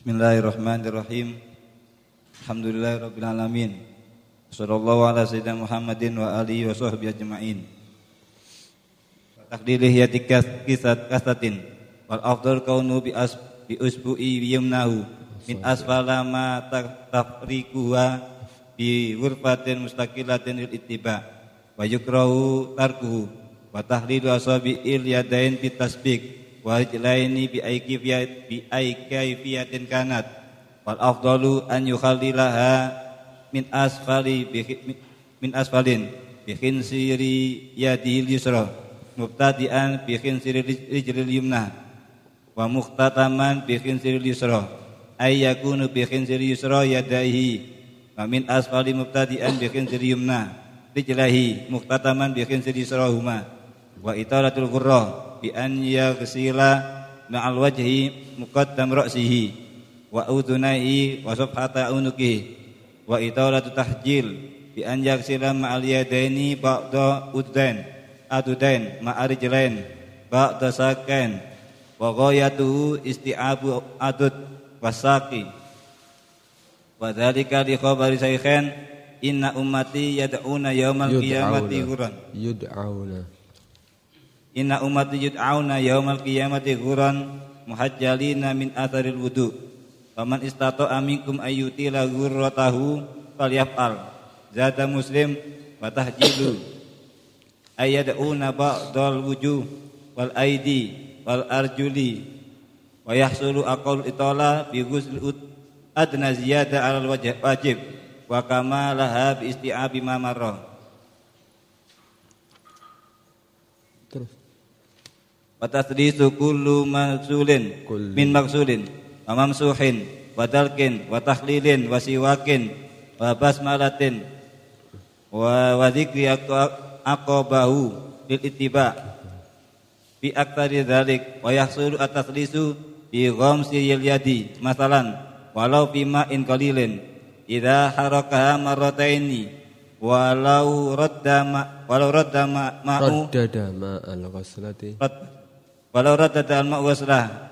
Bismillahirrahmanirrahim. Alhamdulillahirabbil alamin. Sallallahu ala sayyidina Muhammadin wa alihi wa sahbihi ajma'in. Takdilih yatika kisat kasatin wal afdal kaunu bi bi usbu'i yumnahu min asfala ma tafriquha bi ghurfatin mustaqilatin lil ittiba wa yukrahu tarkuhu wa tahlilu asabi il yadain bi tasbik wa rijlaini bi aiki bi aiki kanat. Wal afdalu an yukhallilaha min asfali min asfalin bi khinsiri yadil yusra mubtadi'an bi khinsiri rijlil yumna wa muhtataman bi khinsiri yusra ay yakunu bi khinsiri yusra yadaihi wa min asfali mubtadi'an bi khinsiri yumna rijlahi muhtataman bi khinsiri yusra huma wa italatul ghurra bi an yaghsila ma'al wajhi muqaddam ra'sihi wa udhunaihi wa subhata unukihi wa italatu tahjil bi an yaksila ma'al yadaini ba'da uddain adudain ma'al rijlain ba'da sakan wa ghayatuhu isti'abu adud wasaqi wa dzalika li khabari saykhan inna ummati yad'una yaumal qiyamati ghuran yud'auna inna ummati yud'auna yaumal qiyamati ghuran muhajjalina min atharil wudu' Faman istata'a minkum ayyutila ghurratahu falyaf'al. Zata Muslim wa tahjilu ayyad'una ba'dal wujuh wal aidi wal arjuli wa yahsulu aqal itala bi ghusl adna ziyada 'alal wajib wa kama laha bi isti'abi ma. Wa tasdisu kullu maksulin min maksulin wa mamsuhin wa dalkin wa tahlilin wa siwakin wa basmalatin wa wa dzikri aqabahu lil ittiba. Bi aktsari dzalik wa yahsulu bi ghamsi yadi masalan walau bima in qalilin idza harakaha marrataini walau radda ma walau radda ma ma'u. Raddada ma al-ghaslati walau radda al-ma'u waslah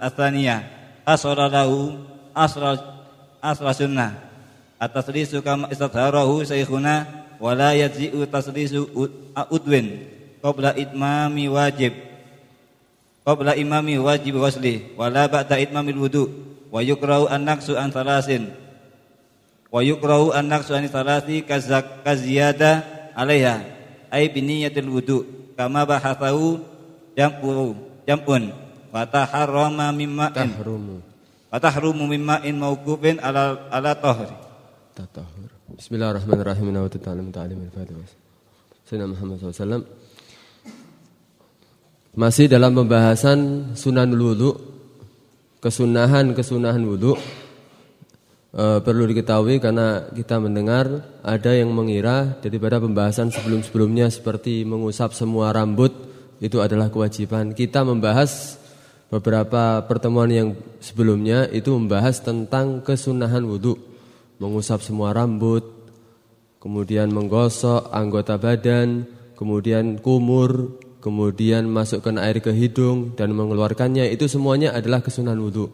asra lahu asra asra sunnah. Ataslisu kama istadharahu syekhuna wala yadzi'u taslisu udwin. Qabla itmami wajib. Qabla imami wajib wasli. Wala ba'da itmamil wudu. Wa yukrahu an-naqsu an thalasin wa yukrahu an-naqsu an thalasi kaziyada alaiha. Ay biniyatil wudu. Kama bahathahu jam'u jam'un. Wa taharrama mimma tahrumu wa tahrumu mimma in mauqufin ala ala tahri. Tatahur Bismillahirrahmanirrahim. Wa ta'alim ta'alim al-fatihah Sayyidina Muhammad SAW Masih dalam pembahasan sunan wudhu Kesunahan-kesunahan wudhu e, Perlu diketahui karena kita mendengar Ada yang mengira daripada pembahasan sebelum-sebelumnya Seperti mengusap semua rambut Itu adalah kewajiban. Kita membahas beberapa pertemuan yang sebelumnya itu membahas tentang kesunahan wudhu. Mengusap semua rambut kemudian menggosok anggota badan kemudian kumur kemudian masukkan air ke hidung dan mengeluarkannya. Itu semuanya adalah kesunahan wudhu.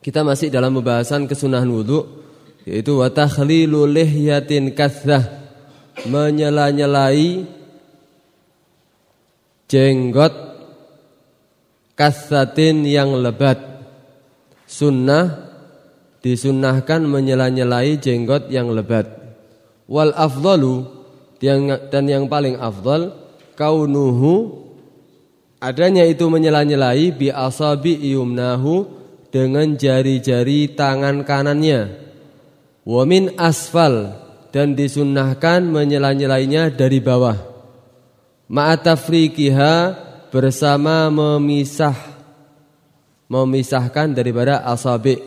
Kita masih dalam pembahasan kesunahan wudhu yaitu watakhlilu lihyatin kathah menyela-nyelai jenggot kasatin yang lebat. Sunnah disunnahkan menyela-nyelai jenggot yang lebat. Wal afdalu dan yang paling afdal kaunuhu adanya itu menyela-nyelai bi asabi yumnahu dengan jari-jari tangan kanannya. Wa min asfal dan disunnahkan menyela-nyelainya dari bawah. Ma'atafriqiha bersama memisah memisahkan daripada asabi.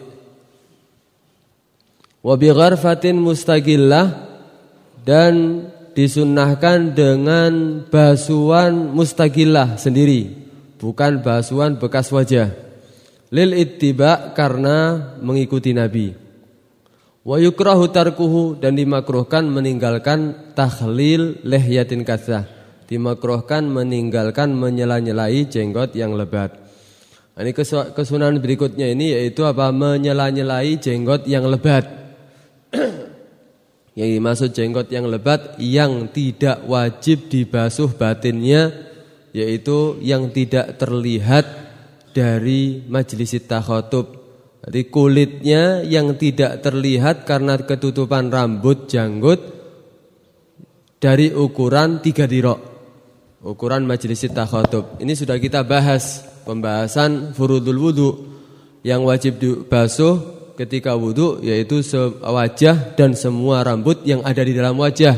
Wa gharfatin mustaqillah dan disunnahkan dengan basuhan mustaqillah sendiri bukan basuhan bekas wajah. Lil ittiba karena mengikuti nabi. Wa yukrahu tarkuhu dan dimakruhkan meninggalkan tahlil lihyatin katsah dimakruhkan meninggalkan menyela-nyelai jenggot yang lebat. Ini kesunahan berikutnya ini yaitu apa? Menyela-nyelai jenggot yang lebat. yang dimaksud jenggot yang lebat yang tidak wajib dibasuh batinnya yaitu yang tidak terlihat dari majelis takhotub. Jadi kulitnya yang tidak terlihat karena ketutupan rambut janggut dari ukuran tiga dirok. Ukuran majelis takhotub. Ini sudah kita bahas pembahasan furudul wudhu yang wajib dibasuh ketika wudhu yaitu wajah dan semua rambut yang ada di dalam wajah.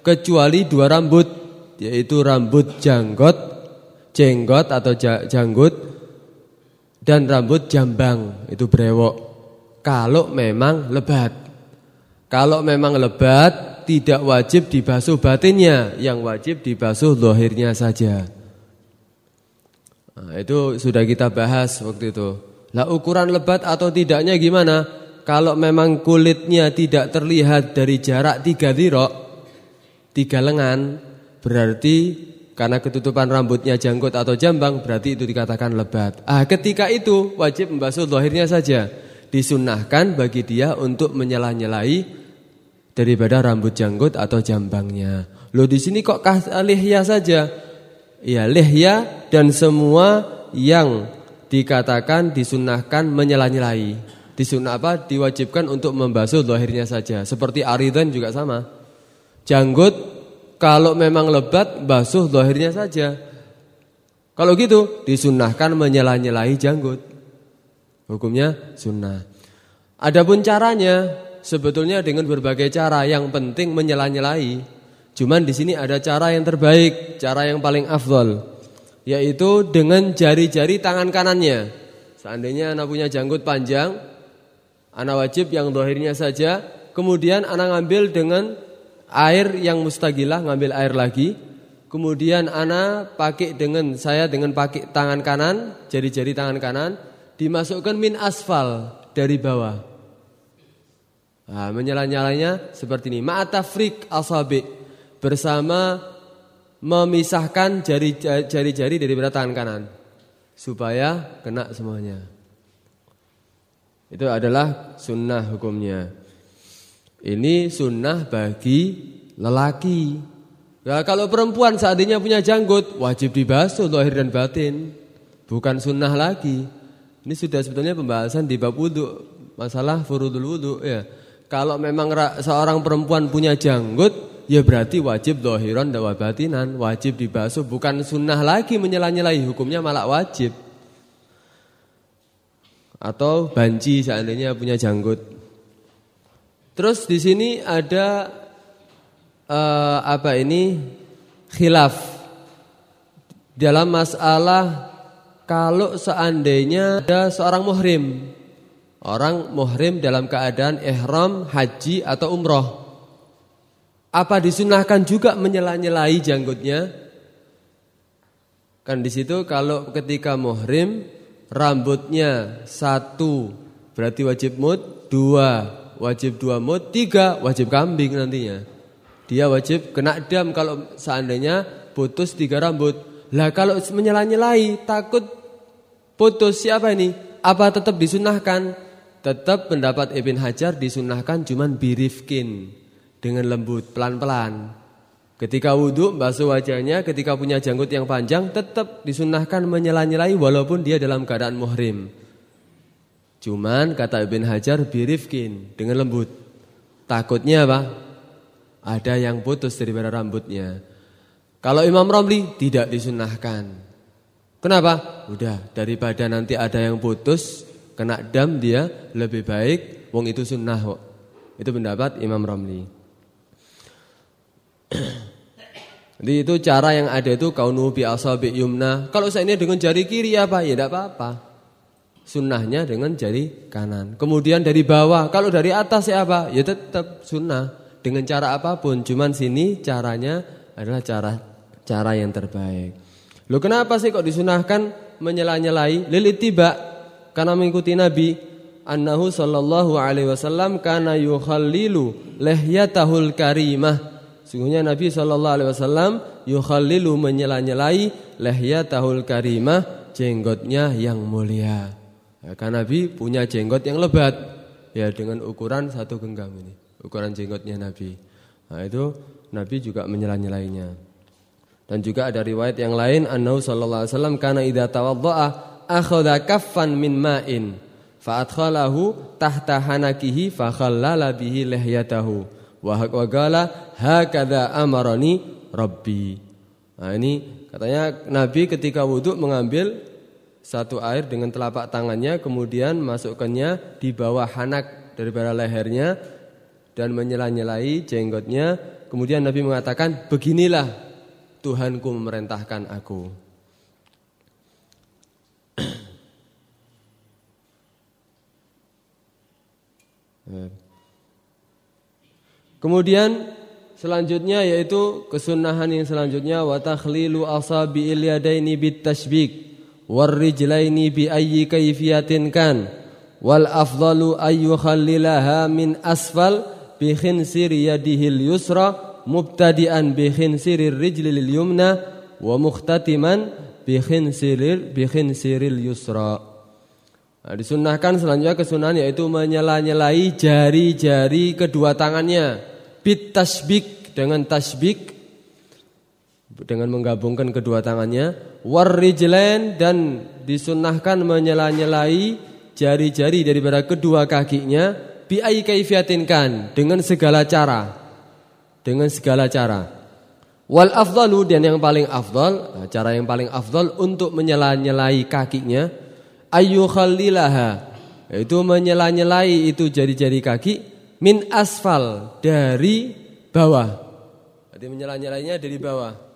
Kecuali dua rambut yaitu rambut janggot jenggot atau janggut dan rambut jambang. Itu brewok. Kalau memang lebat. Kalau memang lebat tidak wajib dibasuh batinnya yang wajib dibasuh lohirnya saja Nah, itu sudah kita bahas waktu itu. Lah ukuran lebat atau tidaknya gimana? Kalau memang kulitnya tidak terlihat dari jarak tiga dirok, tiga lengan, berarti karena ketutupan rambutnya janggut atau jambang, berarti itu dikatakan lebat. Ah, ketika itu wajib membasuh lahirnya saja. Disunahkan bagi dia untuk menyelah-nyelai daripada rambut janggut atau jambangnya. Loh di sini kok lihya saja? Ya lihya dan semua yang dikatakan disunahkan menyela-nyelai. Disunah apa? Diwajibkan untuk membasuh lahirnya saja. Seperti aridan juga sama. Janggut kalau memang lebat basuh lahirnya saja. Kalau gitu disunahkan menyela-nyelai janggut. Hukumnya sunnah. Adapun caranya sebetulnya dengan berbagai cara yang penting menyela-nyelai. Cuman di sini ada cara yang terbaik, cara yang paling afdol, yaitu dengan jari-jari tangan kanannya. Seandainya anak punya janggut panjang, anak wajib yang dohirnya saja, kemudian anak ngambil dengan air yang mustagilah, ngambil air lagi, kemudian anak pakai dengan saya dengan pakai tangan kanan, jari-jari tangan kanan, dimasukkan min asfal dari bawah. Nah, menyala-nyalanya seperti ini. Ma'atafrik asabi bersama memisahkan jari-jari dari tangan kanan supaya kena semuanya. Itu adalah sunnah hukumnya. Ini sunnah bagi lelaki. Nah, kalau perempuan seandainya punya janggut wajib dibasuh lahir dan batin, bukan sunnah lagi. Ini sudah sebetulnya pembahasan di bab wudhu masalah furudul wudhu ya. Kalau memang seorang perempuan punya janggut ya berarti wajib dohiron dan wabatinan, wajib dibasuh, bukan sunnah lagi menyela-nyelai, hukumnya malah wajib. Atau banci seandainya punya janggut. Terus di sini ada uh, apa ini khilaf dalam masalah kalau seandainya ada seorang muhrim, orang muhrim dalam keadaan ihram, haji atau umroh. Apa disunahkan juga menyela-nyelai janggutnya? Kan di situ kalau ketika muhrim rambutnya satu berarti wajib mut, dua wajib dua mut, tiga wajib kambing nantinya. Dia wajib kena dam kalau seandainya putus tiga rambut. Lah kalau menyela-nyelai takut putus siapa ini? Apa tetap disunahkan? Tetap pendapat Ibn Hajar disunahkan cuman birifkin dengan lembut, pelan-pelan. Ketika wudhu, basuh wajahnya, ketika punya janggut yang panjang, tetap disunahkan menyela-nyelai walaupun dia dalam keadaan muhrim. Cuman kata Ibn Hajar birifkin dengan lembut. Takutnya apa? Ada yang putus daripada rambutnya. Kalau Imam Romli tidak disunahkan. Kenapa? Udah daripada nanti ada yang putus kena dam dia lebih baik. Wong itu sunnah kok. Itu pendapat Imam Romli. Jadi itu cara yang ada itu kaunu bi asabi yumna. Kalau saya ini dengan jari kiri apa? Ya tidak apa-apa. Sunnahnya dengan jari kanan. Kemudian dari bawah. Kalau dari atas ya apa? Ya tetap sunnah dengan cara apa pun. Cuman sini caranya adalah cara cara yang terbaik. Lo kenapa sih kok disunahkan menyela-nyelai? Lilit tiba karena mengikuti Nabi annahu sallallahu alaihi wasallam kana yukhallilu lihyatahul karimah Sungguhnya Nabi Shallallahu Alaihi Wasallam yukhallilu menyela-nyelai tahul karimah jenggotnya yang mulia. Ya, karena Nabi punya jenggot yang lebat, ya dengan ukuran satu genggam ini, ukuran jenggotnya Nabi. Nah itu Nabi juga menyela-nyelainya. Dan juga ada riwayat yang lain, An-Nabi sallallahu alaihi wasallam kana idza tawaddaa akhadha kaffan min ma'in fa adkhalahu tahta hanakihi fa khallala bihi lihyatahu. Wa qala hakadha amarani rabbi. Nah ini katanya Nabi ketika wudhu mengambil satu air dengan telapak tangannya kemudian masukkannya di bawah hanak daripada lehernya dan menyela-nyelai jenggotnya. Kemudian Nabi mengatakan beginilah Tuhanku memerintahkan aku Kemudian selanjutnya yaitu kesunahan yang selanjutnya wa takhlilu asabi yadaini bit tashbik warrijlaini bi ayyi kayfiyatin kan wal afdalu ayyukhallilaha min asfal bi khinsiri yadihil yusra mubtadi'an bi khinsiri rijlil yumna wa mukhtatiman bi khinsiril bi khinsiril yusra Nah, disunnahkan selanjutnya kesunahan yaitu menyela-nyelai jari-jari kedua tangannya. Bit tasbik dengan tasbik dengan menggabungkan kedua tangannya. Warrijlain dan disunahkan menyela-nyelai jari-jari daripada kedua kakinya. Bi ai kaifiatin kan dengan segala cara. Dengan segala cara. Wal afdalu dan yang paling afdal nah, cara yang paling afdal untuk menyela-nyelai kakinya ayu khalilaha yaitu menyela-nyelai itu jari-jari kaki min asfal dari bawah Jadi menyela-nyelainya dari bawah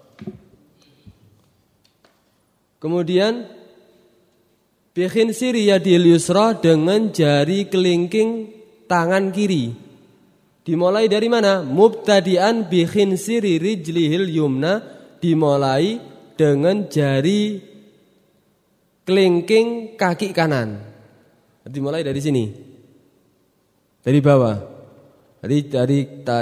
Kemudian bikin siri yadil yusra dengan jari kelingking tangan kiri. Dimulai dari mana? Mubtadian bikin siri rijlihil yumna dimulai dengan jari kelingking kaki kanan. Dimulai dari sini. Dari bawah. Jadi dari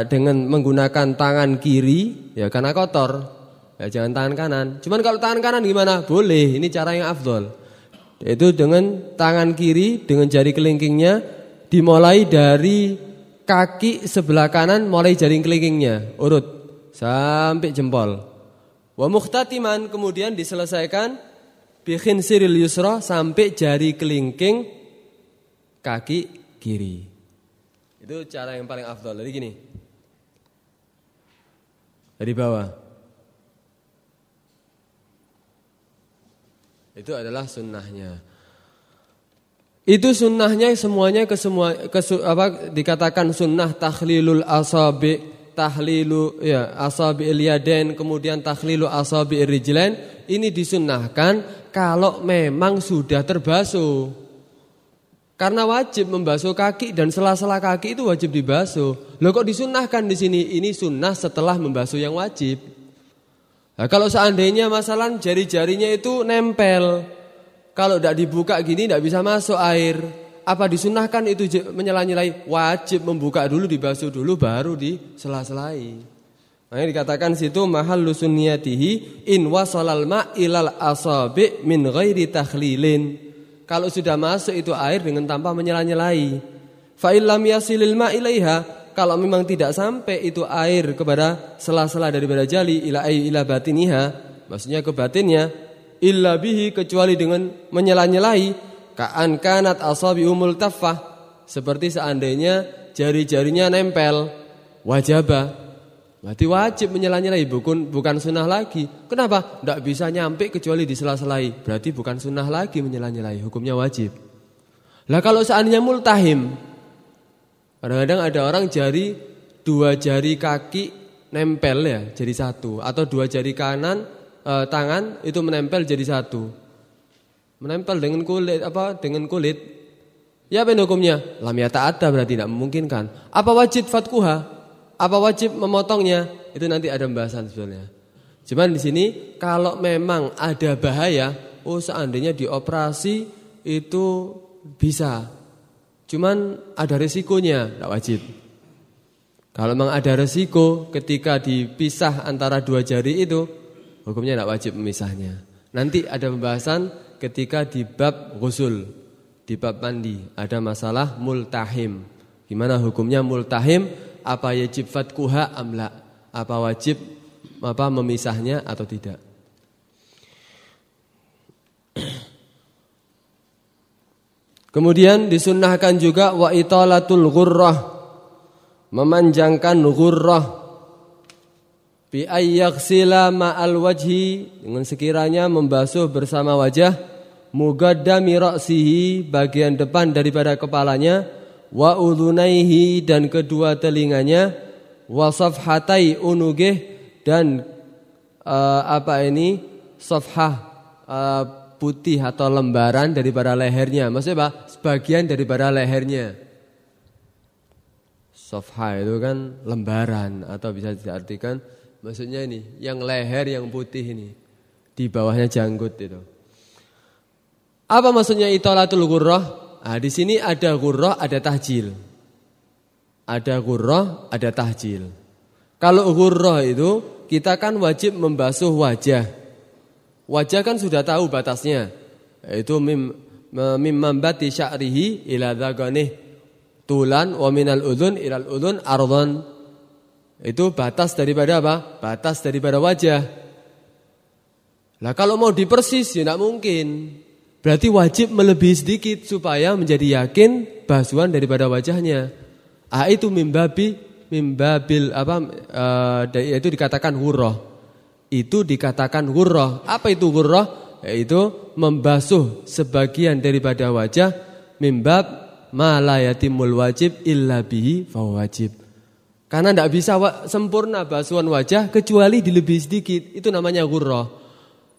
dengan menggunakan tangan kiri ya karena kotor Ya jangan tangan kanan. Cuman kalau tangan kanan gimana? Boleh, ini cara yang afdol. Itu dengan tangan kiri dengan jari kelingkingnya dimulai dari kaki sebelah kanan mulai jari kelingkingnya urut sampai jempol. Wa muhtatiman kemudian diselesaikan bikin siril yusra sampai jari kelingking kaki kiri. Itu cara yang paling afdol. Jadi gini. Dari bawah. Itu adalah sunnahnya. Itu sunnahnya semuanya ke semua ke, apa dikatakan sunnah tahlilul asabi tahlilu ya asabi kemudian tahlilu asabi rijlain ini disunnahkan kalau memang sudah terbasuh. Karena wajib membasuh kaki dan sela-sela kaki itu wajib dibasuh. Loh kok disunnahkan di sini? Ini sunnah setelah membasuh yang wajib. Nah, kalau seandainya masalah jari-jarinya itu nempel, kalau tidak dibuka gini tidak bisa masuk air. Apa disunahkan itu menyela-nyelai? Wajib membuka dulu, dibasuh dulu, baru disela-selai. Nah, dikatakan situ mahal lusuniyatihi in wasalal ma ilal asabi min ghairi takhlilin. Kalau sudah masuk itu air dengan tanpa menyela-nyelai. Fa illam yasilil ma ilaiha kalau memang tidak sampai itu air kepada sela-sela daripada jali ila ila batiniha, maksudnya ke batinnya, illa bihi kecuali dengan menyela-nyelai ka'an kanat asabi umul taffah seperti seandainya jari-jarinya nempel wajaba Berarti wajib menyela-nyelai bukan bukan sunnah lagi. Kenapa? Tidak bisa nyampe kecuali di sela-selai. Berarti bukan sunnah lagi menyela-nyelai. Hukumnya wajib. Lah kalau seandainya multahim, Kadang-kadang ada orang jari dua jari kaki nempel ya jadi satu atau dua jari kanan e, tangan itu menempel jadi satu. Menempel dengan kulit apa dengan kulit. Ya apa hukumnya? Lam ada berarti tidak memungkinkan. Apa wajib fatkuha? Apa wajib memotongnya? Itu nanti ada pembahasan sebenarnya. Cuman di sini kalau memang ada bahaya, oh seandainya dioperasi itu bisa Cuman ada resikonya, tidak wajib. Kalau memang ada resiko ketika dipisah antara dua jari itu, hukumnya tidak wajib memisahnya. Nanti ada pembahasan ketika di bab ghusl, di bab mandi ada masalah multahim. Gimana hukumnya multahim? Apa wajib fatkuha amla? Apa wajib apa memisahnya atau tidak? Kemudian disunnahkan juga wa italatul ghurrah memanjangkan ghurrah bi ayyaghsila ma'al wajhi dengan sekiranya membasuh bersama wajah mugaddami ra'sihi bagian depan daripada kepalanya wa udhunaihi dan kedua telinganya wa safhatai unugih dan uh, apa ini safhah uh, putih atau lembaran daripada lehernya. Maksudnya apa? Sebagian daripada lehernya. Sofha itu kan lembaran atau bisa diartikan maksudnya ini yang leher yang putih ini di bawahnya janggut itu. Apa maksudnya itolatul ghurrah? Nah, di sini ada ghurrah, ada tahjil. Ada ghurrah, ada tahjil. Kalau ghurrah itu kita kan wajib membasuh wajah. Wajah kan sudah tahu batasnya. Itu mim mim mambati sya'rihi ila tulan wa minal udhun ilal udhun ardhan. Itu batas daripada apa? Batas daripada wajah. Lah kalau mau dipersis ya tidak mungkin. Berarti wajib melebihi sedikit supaya menjadi yakin basuhan daripada wajahnya. Ah itu mimbabi mimbabil apa uh, itu dikatakan hurrah itu dikatakan hurrah. Apa itu hurrah? Yaitu membasuh sebagian daripada wajah mimbab malayatimul wajib illa bihi wajib. Karena tidak bisa sempurna basuhan wajah kecuali dilebih sedikit. Itu namanya hurrah.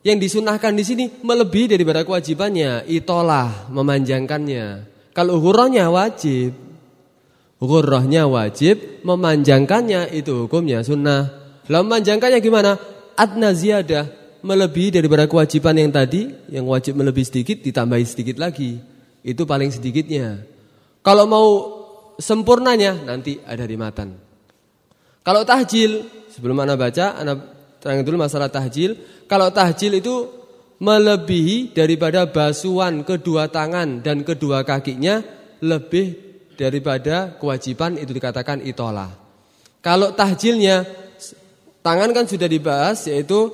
Yang disunahkan di sini melebihi daripada kewajibannya. Itolah memanjangkannya. Kalau hurrahnya wajib. Hurrahnya wajib, memanjangkannya itu hukumnya sunnah. Lalu memanjangkannya gimana? adna ziyadah melebihi daripada kewajiban yang tadi, yang wajib melebihi sedikit ditambahi sedikit lagi. Itu paling sedikitnya. Kalau mau sempurnanya nanti ada di matan. Kalau tahjil, sebelum Anda baca, Anda terang dulu masalah tahjil. Kalau tahjil itu melebihi daripada basuhan kedua tangan dan kedua kakinya lebih daripada kewajiban itu dikatakan itolah. Kalau tahjilnya Tangan kan sudah dibahas yaitu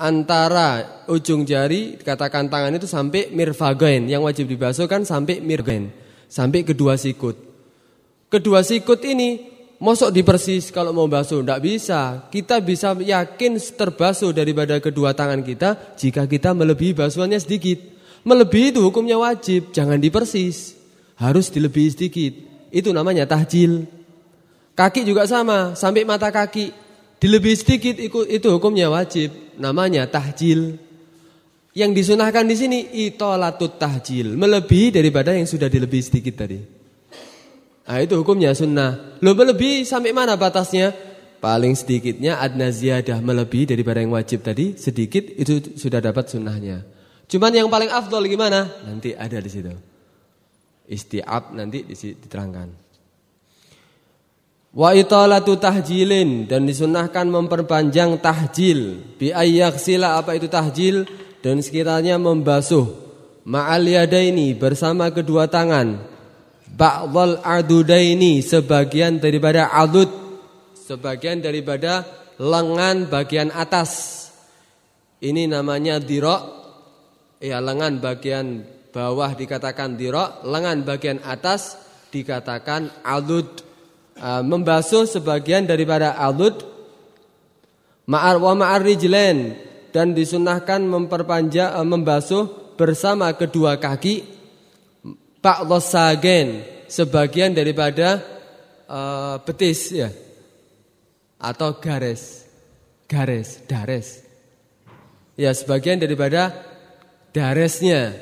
antara ujung jari katakan tangan itu sampai mirfagen yang wajib dibasuh kan sampai mirgen sampai kedua sikut. Kedua sikut ini mosok dipersis kalau mau basuh tidak bisa. Kita bisa yakin terbasuh daripada kedua tangan kita jika kita melebihi basuhannya sedikit. Melebihi itu hukumnya wajib, jangan dipersis. Harus dilebihi sedikit. Itu namanya tahjil. Kaki juga sama, sampai mata kaki. Dilebih sedikit itu hukumnya wajib, namanya tahjil. Yang disunahkan di sini itolatut tahjil, melebihi daripada yang sudah dilebih sedikit tadi. Nah, itu hukumnya sunnah. Lo melebihi sampai mana batasnya? Paling sedikitnya adna ziyadah melebihi daripada yang wajib tadi sedikit itu sudah dapat sunnahnya. Cuman yang paling afdol gimana? Nanti ada di situ. Istiab nanti diterangkan. Wa italatu tahjilin dan disunahkan memperpanjang tahjil bi sila apa itu tahjil dan sekiranya membasuh ma'al yadaini bersama kedua tangan ba'dhal adudaini sebagian daripada adud sebagian daripada lengan bagian atas. Ini namanya dirok. Ya lengan bagian bawah dikatakan dirok lengan bagian atas dikatakan adud uh, membasuh sebagian daripada adud ma'ar wa ma'ar dan disunahkan memperpanjang uh, membasuh bersama kedua kaki ba'dhas sagen sebagian daripada uh, betis ya. Atau garis. Garis dares ya sebagian daripada daresnya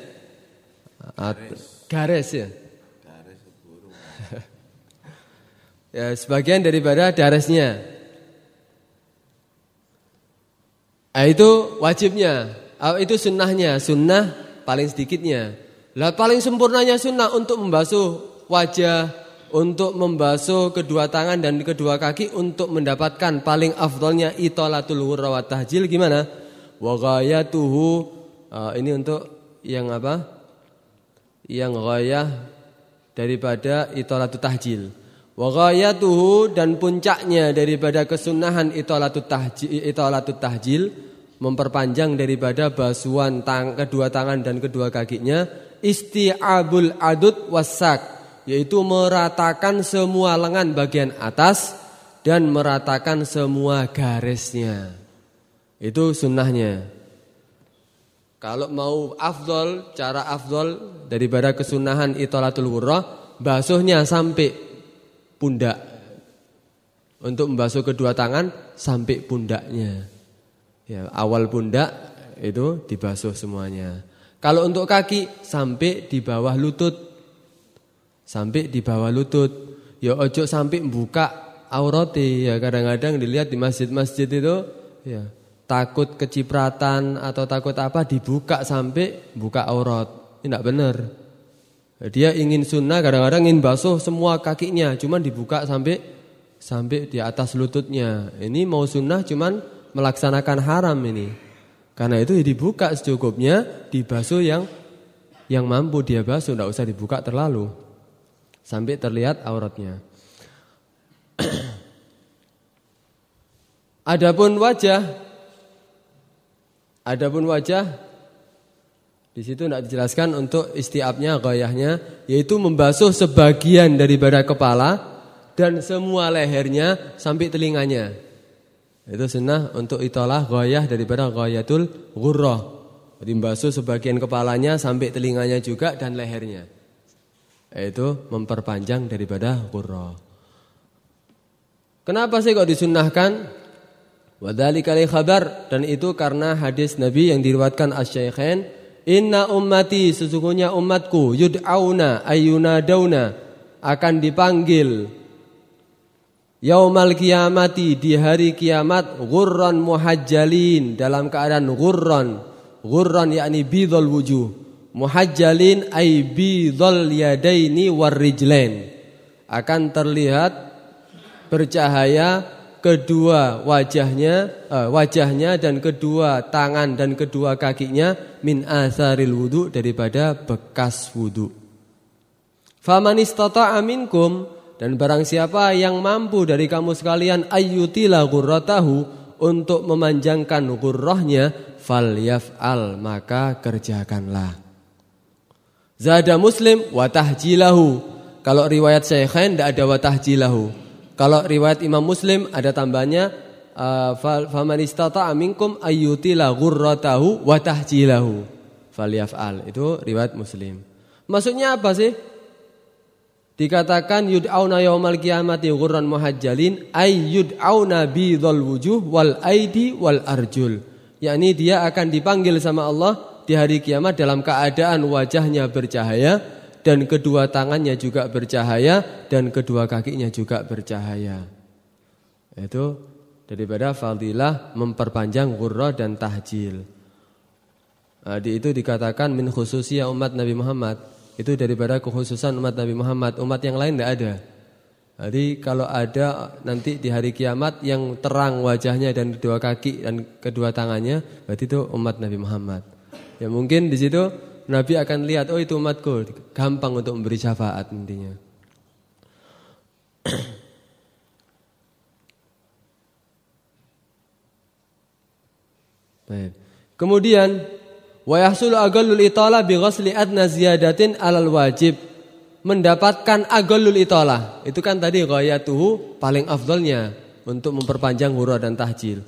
garis, garis ya. Ya, sebagian daripada darasnya. Nah, itu wajibnya, ah, itu sunnahnya, sunnah paling sedikitnya. Lah paling sempurnanya sunnah untuk membasuh wajah, untuk membasuh kedua tangan dan kedua kaki untuk mendapatkan paling afdolnya itolatul hurra wa tahjil gimana? Wa ghayatuhu uh, ini untuk yang apa? Yang ghayah daripada itolatu tahjil. Wa ghayatuhu dan puncaknya daripada kesunahan itolatu tahjil, itolatu tahjil memperpanjang daripada basuhan tang, kedua tangan dan kedua kakinya isti'abul adud wasak yaitu meratakan semua lengan bagian atas dan meratakan semua garisnya. Itu sunnahnya. Kalau mau afdol, cara afdol daripada kesunahan itolatul wurrah, basuhnya sampai pundak. Untuk membasuh kedua tangan sampai pundaknya. Ya, awal pundak itu dibasuh semuanya. Kalau untuk kaki sampai di bawah lutut. Sampai di bawah lutut. Ya ojo sampai buka aurati ya kadang-kadang dilihat di masjid-masjid itu ya takut kecipratan atau takut apa dibuka sampai buka aurat. Ini tidak benar. Dia ingin sunnah kadang-kadang ingin basuh semua kakinya, cuman dibuka sampai sampai di atas lututnya. Ini mau sunnah cuman melaksanakan haram ini. Karena itu dibuka secukupnya, dibasuh yang yang mampu dia basuh, tidak usah dibuka terlalu sampai terlihat auratnya. Adapun wajah Adapun wajah di situ tidak dijelaskan untuk istiabnya, goyahnya, yaitu membasuh sebagian daripada kepala dan semua lehernya sampai telinganya. Itu sunnah untuk itolah goyah daripada goyatul gurrah. Jadi membasuh sebagian kepalanya sampai telinganya juga dan lehernya. Itu memperpanjang daripada gurrah. Kenapa sih kok disunnahkan? Wadhalika li khabar dan itu karena hadis Nabi yang diriwatkan Asy-Syaikhain, "Inna ummati sesungguhnya umatku yud'auna ayuna dauna akan dipanggil yaumal kiamati di hari kiamat ghurran muhajjalin dalam keadaan ghurran. Ghurran yakni bidhal wujuh. Muhajjalin ay bidhal yadaini warrijlain. Akan terlihat bercahaya kedua wajahnya uh, wajahnya dan kedua tangan dan kedua kakinya min asaril wudu daripada bekas wudu. Faman istata'a minkum dan barang siapa yang mampu dari kamu sekalian ayyutila ghurratahu untuk memanjangkan ghurrahnya falyaf'al maka kerjakanlah. Zada Muslim wa tahjilahu. Kalau riwayat Syekhain tidak ada wa tahjilahu. Kalau riwayat Imam Muslim ada tambahnya uh, faman istata'a minkum ayyutila ghurratahu wa tahjilahu falyaf'al. Itu riwayat Muslim. Maksudnya apa sih? Dikatakan yud'auna yaumal qiyamati ghurran muhajjalin ay yud'auna bidhal wujuh wal aidi wal arjul. yakni dia akan dipanggil sama Allah di hari kiamat dalam keadaan wajahnya bercahaya dan kedua tangannya juga bercahaya dan kedua kakinya juga bercahaya. Itu daripada fadilah memperpanjang ghurra dan tahjil. Nah, di itu dikatakan min khususiyah umat Nabi Muhammad. Itu daripada kekhususan umat Nabi Muhammad. Umat yang lain tidak ada. Jadi kalau ada nanti di hari kiamat yang terang wajahnya dan kedua kaki dan kedua tangannya, berarti itu umat Nabi Muhammad. Ya mungkin di situ Nabi akan lihat, oh itu umatku, gampang untuk memberi syafaat intinya. Kemudian wa yahsulu agallul itala bi ghasli adna ziyadatin alal wajib. Mendapatkan agallul itala. Itu kan tadi ghayatuhu paling afdolnya untuk memperpanjang huruf dan tahjil.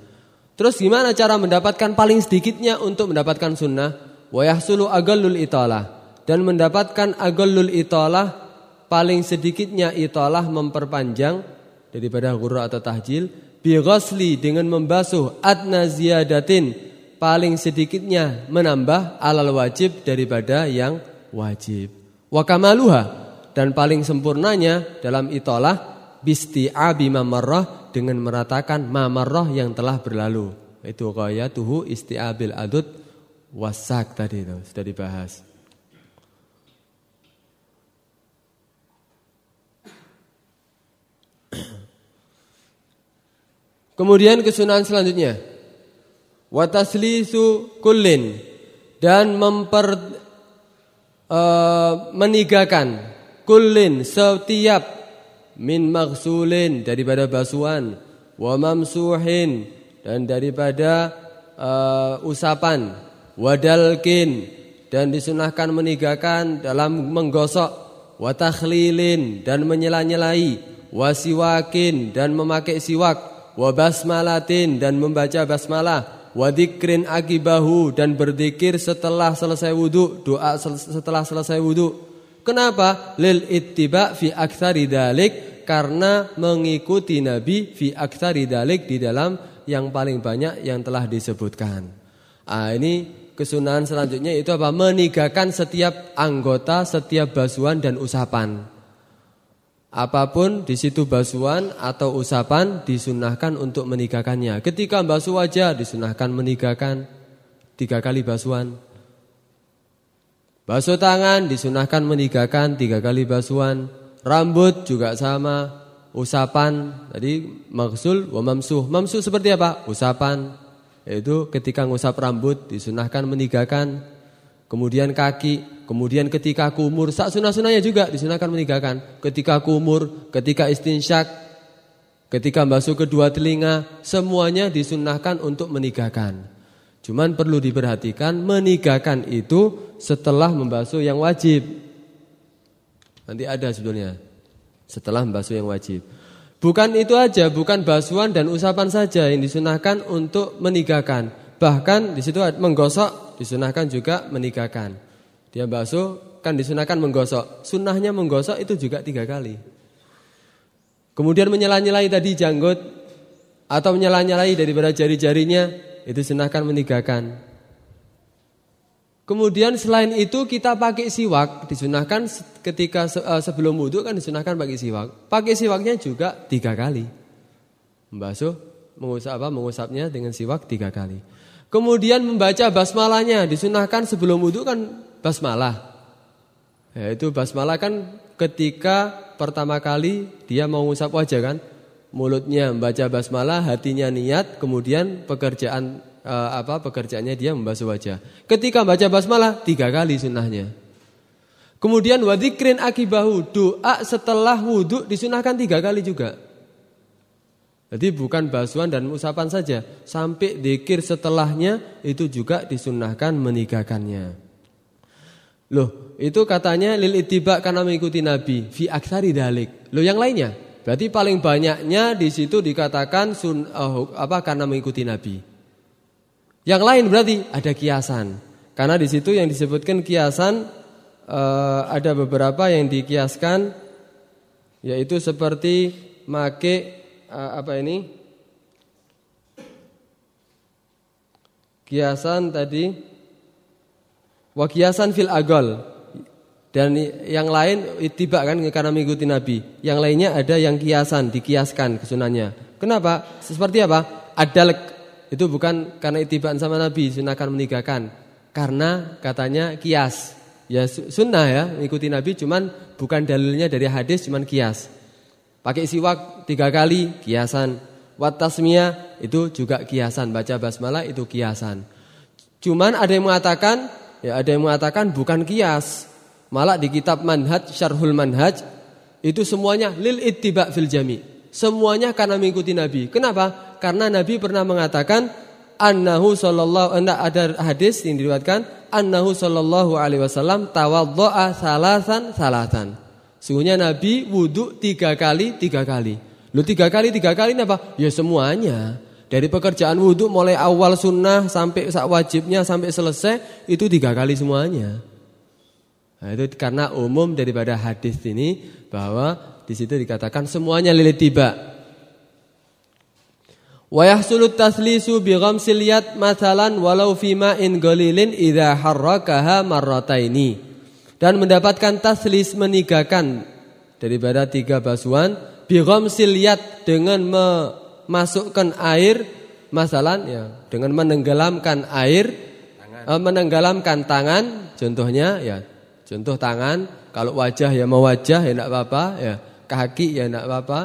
Terus gimana cara mendapatkan paling sedikitnya untuk mendapatkan sunnah? wa yahsulu agallul italah dan mendapatkan agallul italah paling sedikitnya italah memperpanjang daripada ghurra atau tahjil bi ghasli dengan membasuh adna ziyadatin paling sedikitnya menambah alal wajib daripada yang wajib. Wa kamaluha dan paling sempurnanya dalam italah bisti'abi mamarrah dengan meratakan mamarrah yang telah berlalu. Itu ghayatuhu isti'abil adud wasak tadi itu sudah dibahas. Kemudian kesunahan selanjutnya wataslisu kullin dan memper uh, menigakan kullin setiap min maksulin daripada basuhan wa mamsuhin dan daripada uh, usapan wadalkin dan disunahkan menigakan dalam menggosok watakhlilin dan menyela-nyelai wasiwakin dan memakai siwak wabasmalatin dan membaca basmalah wadikrin akibahu dan berzikir setelah selesai wudhu doa setelah selesai wudhu kenapa? Lil ittiba fi aktsari dalik karena mengikuti nabi fi aktsari dalik di dalam yang paling banyak yang telah disebutkan. Ah ini kesunahan selanjutnya itu apa? Meninggalkan setiap anggota setiap basuhan dan usapan Apa pun di situ basuhan atau usapan disunahkan untuk menikahkannya. Ketika basuh wajah disunahkan menikahkan tiga kali basuhan. Basuh tangan disunahkan menikahkan tiga kali basuhan. Rambut juga sama. Usapan tadi maksul wa. Mamsuh seperti apa? Usapan. Yaitu ketika ngusap rambut disunahkan menikahkan. Kemudian kaki, kemudian ketika kumur, sak sunah-sunahnya juga disunahkan meninggalkan. Ketika kumur, ketika istinsyak, ketika basuh kedua telinga, semuanya disunahkan untuk meninggalkan. Cuman perlu diperhatikan meninggalkan itu setelah membasuh yang wajib. Nanti ada sebetulnya. Setelah membasuh yang wajib. Bukan itu aja, bukan basuhan dan usapan saja yang disunahkan untuk meninggalkan. Bahkan di situ menggosok disunahkan juga menikahkan. Dia basuh kan disunahkan menggosok. Sunnahnya menggosok itu juga tiga kali. Kemudian menyela-nyelai tadi janggut atau menyela-nyelai daripada jari-jarinya itu sunahkan menikahkan. Kemudian selain itu kita pakai siwak disunahkan ketika eh, sebelum wudhu kan disunahkan pakai siwak. Pakai siwaknya juga tiga kali. Membasuh, mengusap apa? Mengusapnya dengan siwak tiga kali. Kemudian membaca basmalahnya disunahkan sebelum wudhu kan basmalah. Yaitu basmalah kan ketika pertama kali dia mau ngusap wajah kan. Mulutnya membaca basmalah, hatinya niat, kemudian pekerjaan eh, apa pekerjaannya dia membasuh wajah. Ketika baca basmalah tiga kali sunnahnya. Kemudian wadikrin akibahu doa setelah wudhu disunahkan tiga kali juga. Jadi bukan basuhan dan usapan saja, sampai dikir setelahnya itu juga disunahkan menikahkannya. Loh, itu katanya lil ittiba karena mengikuti Nabi fi aksari dalik. Loh yang lainnya? Berarti paling banyaknya di situ dikatakan sun uh, apa karena mengikuti Nabi. Yang lain berarti ada kiasan. Karena di situ yang disebutkan kiasan uh, ada beberapa yang dikiaskan yaitu seperti make uh, apa ini? Kiasan tadi wa kiasan fil agol dan yang lain tiba kan karena mengikuti Nabi. Yang lainnya ada yang kiasan, dikiaskan kesunannya. Kenapa? Seperti apa? Adalek itu bukan karena itibaan sama Nabi, sunahkan menikahkan. Karena katanya kias. Ya sunnah ya, mengikuti Nabi cuman bukan dalilnya dari hadis cuman kias. Pakai siwak tiga kali kiasan. Watasmia itu juga kiasan. Baca basmalah itu kiasan. Cuman ada yang mengatakan, ya ada yang mengatakan bukan kias. Malah di kitab Manhaj Syarhul Manhaj itu semuanya lil ittiba fil jami. Semuanya karena mengikuti Nabi. Kenapa? Karena Nabi pernah mengatakan annahu sallallahu ada hadis yang diriwayatkan annahu sallallahu alaihi wasallam tawaddoa salasan salasan. Sungguhnya Nabi wudhu tiga kali, tiga kali. Lu tiga kali, tiga kali ini apa? Ya semuanya. Dari pekerjaan wudhu mulai awal sunnah sampai saat wajibnya sampai selesai itu tiga kali semuanya. Nah, itu karena umum daripada hadis ini bahwa di situ dikatakan semuanya lilit tiba. Wa sulut taslisu bi yad masalan walau fima in galilin idza harrakaha marrataini dan mendapatkan taslis meninggalkan daripada tiga basuhan bigom siliat dengan memasukkan air masalah ya dengan menenggelamkan air tangan. Eh, menenggelamkan tangan contohnya ya contoh tangan kalau wajah ya mau wajah ya tidak apa-apa ya kaki ya tidak apa-apa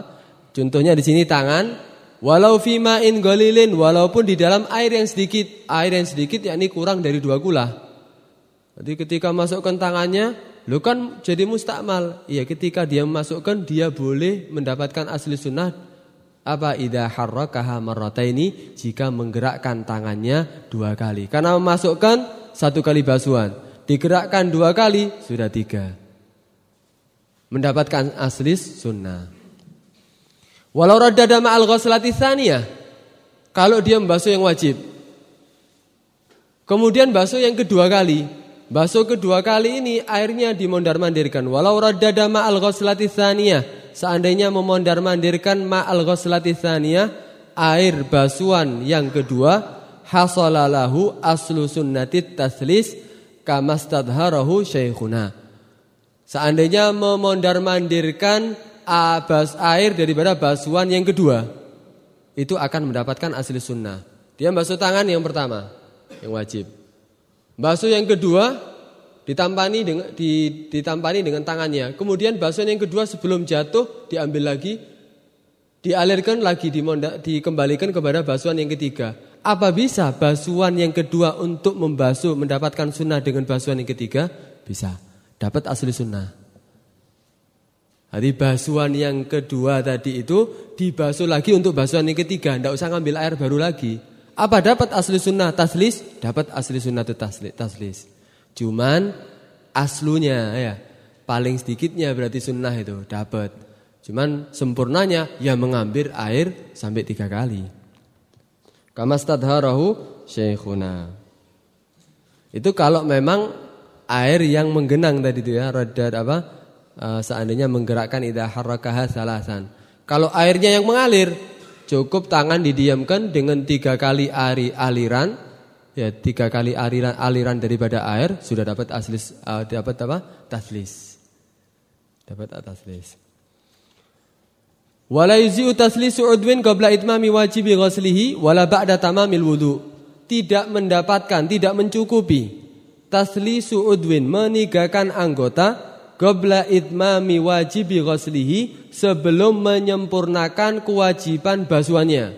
contohnya di sini tangan walau fima in golilin walaupun di dalam air yang sedikit air yang sedikit yakni kurang dari dua gula Jadi ketika masukkan tangannya, lo kan jadi mustakmal. Iya, ketika dia masukkan dia boleh mendapatkan asli sunnah apa idza harrakaha marrataini jika menggerakkan tangannya dua kali. Karena memasukkan satu kali basuhan, digerakkan dua kali sudah tiga. Mendapatkan asli sunnah. Walau radada ma'al. Kalau dia membasuh yang wajib. Kemudian basuh yang kedua kali, Basuh kedua kali ini airnya dimondar-mandirkan. Walau radada ma'al ghuslati tsaniyah. Seandainya memondar-mandirkan ma'al ghuslati tsaniyah, air basuhan yang kedua, hasalalahu aslu sunnatit taslis kamastadharahu syekhuna. Seandainya memondar-mandirkan abas air daripada basuhan yang kedua, itu akan mendapatkan asli sunnah. Dia basuh tangan yang pertama, yang wajib. Basuh yang kedua ditampani dengan ditampani dengan tangannya. Kemudian basuh yang kedua sebelum jatuh diambil lagi, dialirkan lagi, dimonda, dikembalikan kepada basuhan yang ketiga. Apa bisa basuhan yang kedua untuk membasuh mendapatkan sunnah dengan basuhan yang ketiga? Bisa. Dapat asli sunnah. Hari basuhan yang kedua tadi itu dibasuh lagi untuk basuhan yang ketiga. Tidak usah ngambil air baru lagi. Apa dapat asli sunnah taslis? Dapat asli sunnah itu taslis. Cuman aslunya ya paling sedikitnya berarti sunnah itu dapat. Cuman sempurnanya ya mengambil air sampai tiga kali. Kama stadharahu syekhuna. Itu kalau memang air yang menggenang tadi itu ya radad apa? Uh, seandainya menggerakkan idza harakaha salasan. Kalau airnya yang mengalir Cukup tangan didiamkan dengan tiga kali ari aliran, ya tiga kali aliran aliran daripada air sudah dapat asli uh, dapat apa? Taslis. Dapat taslis. Wala yuzi'u taslisu udwin qabla itmami wajibi ghuslihi wala ba'da tamamil wudu. Tidak mendapatkan, tidak mencukupi taslisu udwin meninggalkan anggota qabla itmami wajibi ghuslihi sebelum menyempurnakan kewajiban basuhannya.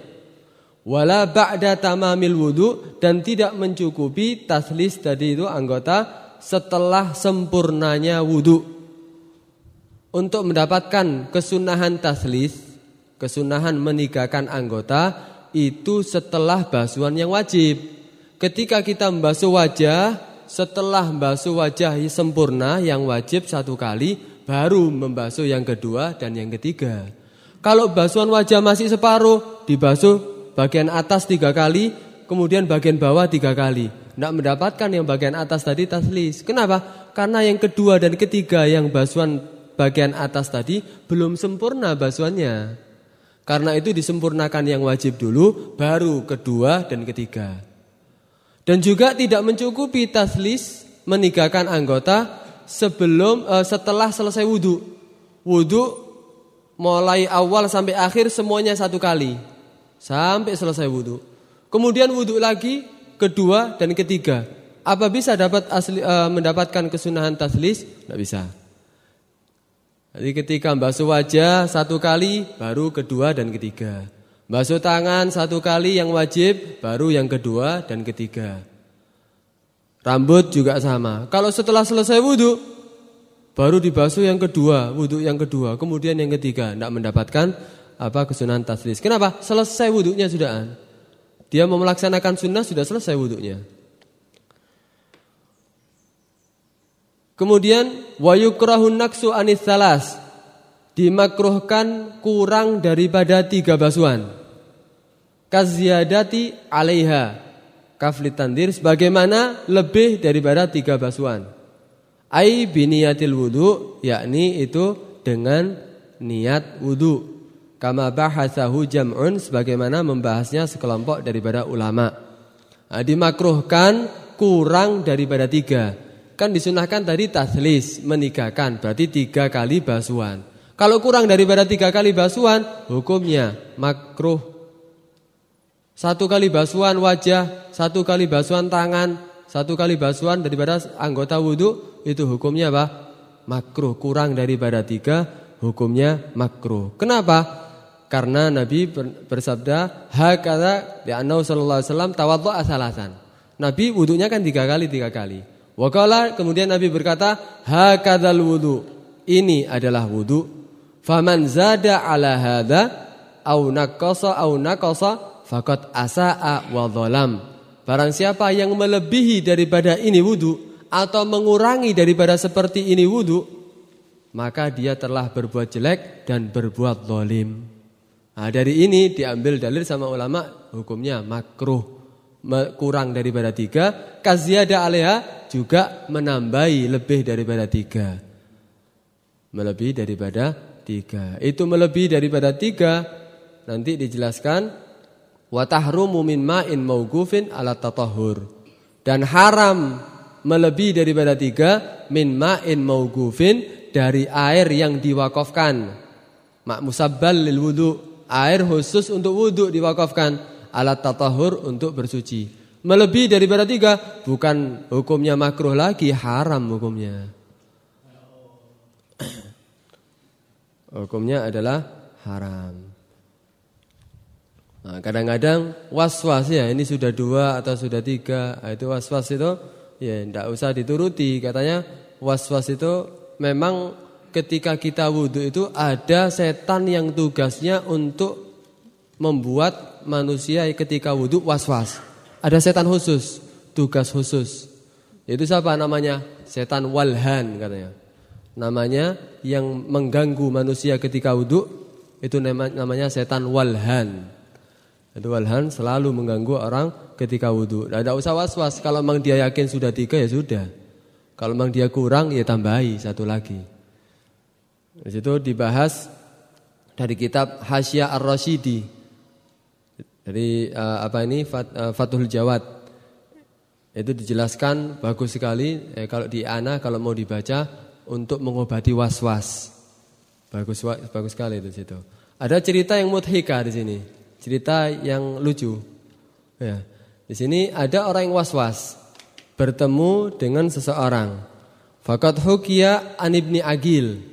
Wala ba'da tamamil wudu dan tidak mencukupi taslis tadi itu anggota setelah sempurnanya wudu. Untuk mendapatkan kesunahan taslis kesunahan meninggalkan anggota itu setelah basuhan yang wajib. Ketika kita membasuh wajah setelah membasuh wajah sempurna yang wajib satu kali, baru membasuh yang kedua dan yang ketiga. Kalau basuhan wajah masih separuh, dibasuh bagian atas tiga kali, kemudian bagian bawah tiga kali. Tidak mendapatkan yang bagian atas tadi taslis. Kenapa? Karena yang kedua dan ketiga yang basuhan bagian atas tadi belum sempurna basuhannya. Karena itu disempurnakan yang wajib dulu, baru kedua dan ketiga. Dan juga tidak mencukupi taslis meninggalkan anggota sebelum uh, setelah selesai wudhu. Wudhu mulai awal sampai akhir semuanya satu kali. Sampai selesai wudhu. Kemudian wudhu lagi kedua dan ketiga. Apa bisa dapat asli, uh, mendapatkan kesunahan taslis? Tidak bisa. Jadi ketika basuh wajah satu kali baru kedua dan ketiga. Basuh tangan satu kali yang wajib, baru yang kedua dan ketiga. Rambut juga sama. Kalau setelah selesai wudhu, baru dibasuh yang kedua, wudhu yang kedua, kemudian yang ketiga, tidak mendapatkan apa kesunahan taslis. Kenapa? Selesai wudhunya sudah. Dia mau melaksanakan sunnah sudah selesai wudhunya. Kemudian wayukrahun naksu anis salas dimakruhkan kurang daripada tiga basuhan kaziadati alaiha. Kaflit tandir sebagaimana lebih daripada tiga basuhan. Ai biniyatil wudu yakni itu dengan niat wudu. Kama bahasahu jam'un sebagaimana membahasnya sekelompok daripada ulama. Nah, dimakruhkan kurang daripada tiga. Kan disunahkan tadi taslis menikahkan berarti tiga kali basuhan. Kalau kurang daripada tiga kali basuhan hukumnya makruh satu kali basuhan wajah, satu kali basuhan tangan, satu kali basuhan daripada anggota wudhu itu hukumnya apa? Makruh kurang daripada tiga hukumnya makruh. Kenapa? Karena Nabi bersabda hakata di Anau Sallallahu Alaihi Wasallam tawadhu asalasan. Nabi wudhunya kan tiga kali tiga kali. Wakala kemudian Nabi berkata, hakadzal wudu. Ini adalah wudu. Faman zada ala hadza au naqasa au naqasa faqad asaa wa dhalam. Barang siapa yang melebihi daripada ini wudu atau mengurangi daripada seperti ini wudu, maka dia telah berbuat jelek dan berbuat zalim. Nah, dari ini diambil dalil sama ulama hukumnya makruh kurang daripada tiga, kaziyada alaiha juga menambahi lebih daripada tiga. Melebihi daripada tiga. Itu melebihi daripada tiga, nanti dijelaskan, watahrumu min ma'in maugufin ala tatahur. Dan haram melebihi daripada tiga, min ma'in maugufin dari air yang diwakafkan. Mak musabbal lil wudu, air khusus untuk wudu diwakafkan alat tatahur untuk bersuci. Melebihi daripada tiga, bukan hukumnya makruh lagi, haram hukumnya. hukumnya adalah haram. Nah, kadang-kadang was-was ya, ini sudah dua atau sudah tiga, nah, itu was-was itu ya tidak usah dituruti. Katanya was-was itu memang ketika kita wudhu itu ada setan yang tugasnya untuk membuat manusia ketika wudhu was-was. Ada setan khusus, tugas khusus. Itu siapa namanya? Setan walhan katanya. Namanya yang mengganggu manusia ketika wudhu itu namanya setan walhan. Walhan selalu mengganggu orang ketika wudhu. Nah, tidak usah was-was. Kalau memang dia yakin sudah tiga ya sudah. Kalau memang dia kurang ya tambahi satu lagi. Di situ dibahas dari kitab Hasya Ar-Rasyidi jadi uh, apa ini Fat, uh, Fathul Jawad itu dijelaskan bagus sekali eh, kalau di ana kalau mau dibaca untuk mengobati was-was. Bagus bagus sekali itu situ. Ada cerita yang mudhika di sini. Cerita yang lucu. Ya. Di sini ada orang yang was-was bertemu dengan seseorang. Fakat hukia an ibni Agil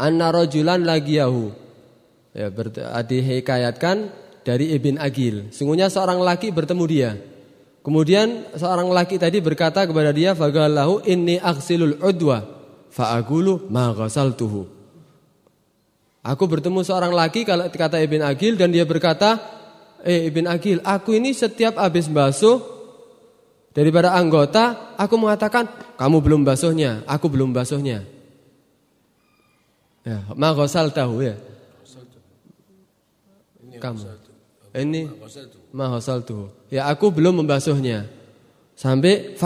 anna rajulan lagiyahu. Ya, dihikayatkan dari Ibn Agil. Sungguhnya seorang laki bertemu dia. Kemudian seorang laki tadi berkata kepada dia, "Fagalahu inni aghsilul udwa fa'agulu ma ghasaltuhu." Aku bertemu seorang laki kalau kata Ibn Agil dan dia berkata, "Eh Ibn Agil, aku ini setiap habis basuh daripada anggota, aku mengatakan, kamu belum basuhnya, aku belum basuhnya." Ya, ma ghasaltahu ya. Kamu. Ini mahasal tuh. Ya aku belum membasuhnya. Sampai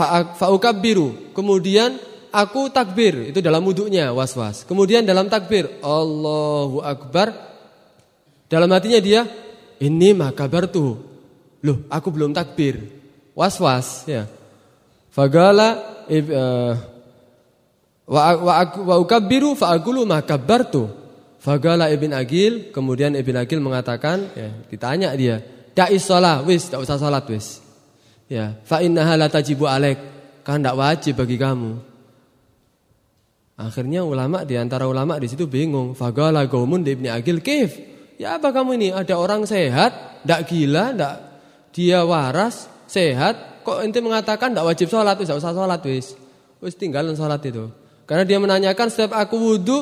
biru. Kemudian aku takbir. Itu dalam wuduknya was-was. Kemudian dalam takbir. Allahu Akbar. Dalam hatinya dia. Ini mah kabar tuh. Loh aku belum takbir. Was-was. Ya. Fagala. Uh, wa, wa, wa ukabbiru fa'agulu ma tuh. Fagala Ibn Agil, kemudian Ibn Agil mengatakan, ya, ditanya dia, Da'is sholat, wis, tak usah sholat, wis. Ya, fa innaha la tajibu alaik, kan tidak wajib bagi kamu. Akhirnya ulama di antara ulama di situ bingung. Fagala gaumun di Ibn Agil, kif? Ya apa kamu ini? Ada orang sehat, tidak gila, tidak dia waras, sehat. Kok ente mengatakan tidak wajib sholat, wis, tak usah sholat, wis. Wis tinggalin sholat itu. Karena dia menanyakan setiap aku wudhu,